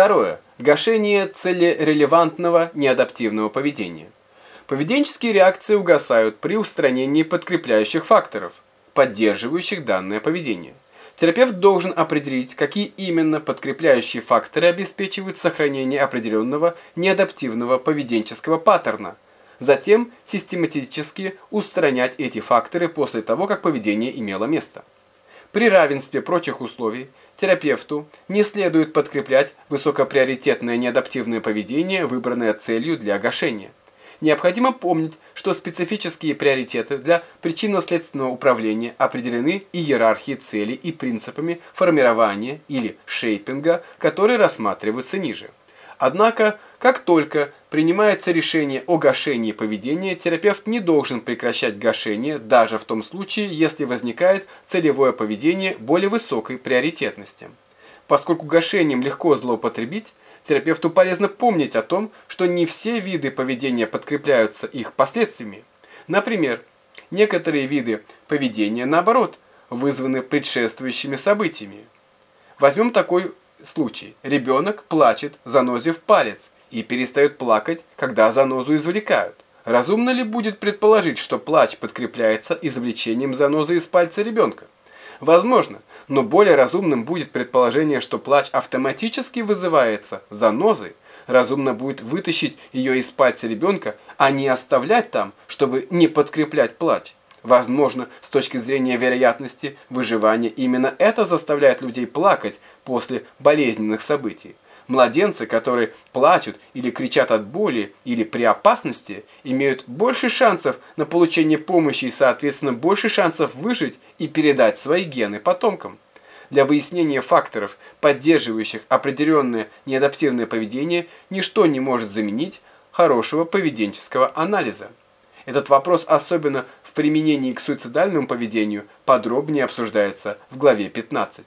Второе. Гашение целерелевантного неадаптивного поведения. Поведенческие реакции угасают при устранении подкрепляющих факторов, поддерживающих данное поведение. Терапевт должен определить, какие именно подкрепляющие факторы обеспечивают сохранение определенного неадаптивного поведенческого паттерна. Затем систематически устранять эти факторы после того, как поведение имело место. При равенстве прочих условий терапевту не следует подкреплять высокоприоритетное неадаптивное поведение, выбранное целью для гашения. Необходимо помнить, что специфические приоритеты для причинно-следственного управления определены иерархией целей и принципами формирования или шейпинга, которые рассматриваются ниже. Однако, как только принимается решение о гашении поведения, терапевт не должен прекращать гашение даже в том случае, если возникает целевое поведение более высокой приоритетности. Поскольку гашением легко злоупотребить, терапевту полезно помнить о том, что не все виды поведения подкрепляются их последствиями. Например, некоторые виды поведения, наоборот, вызваны предшествующими событиями. Возьмем такой случай. Ребенок плачет, занозив палец, и перестает плакать, когда занозу извлекают. Разумно ли будет предположить, что плач подкрепляется извлечением занозы из пальца ребенка? Возможно, но более разумным будет предположение, что плач автоматически вызывается занозой. Разумно будет вытащить ее из пальца ребенка, а не оставлять там, чтобы не подкреплять плач. Возможно, с точки зрения вероятности выживания, именно это заставляет людей плакать после болезненных событий. Младенцы, которые плачут или кричат от боли или при опасности, имеют больше шансов на получение помощи и, соответственно, больше шансов выжить и передать свои гены потомкам. Для выяснения факторов, поддерживающих определенное неадаптивное поведение, ничто не может заменить хорошего поведенческого анализа. Этот вопрос, особенно в применении к суицидальному поведению, подробнее обсуждается в главе 15.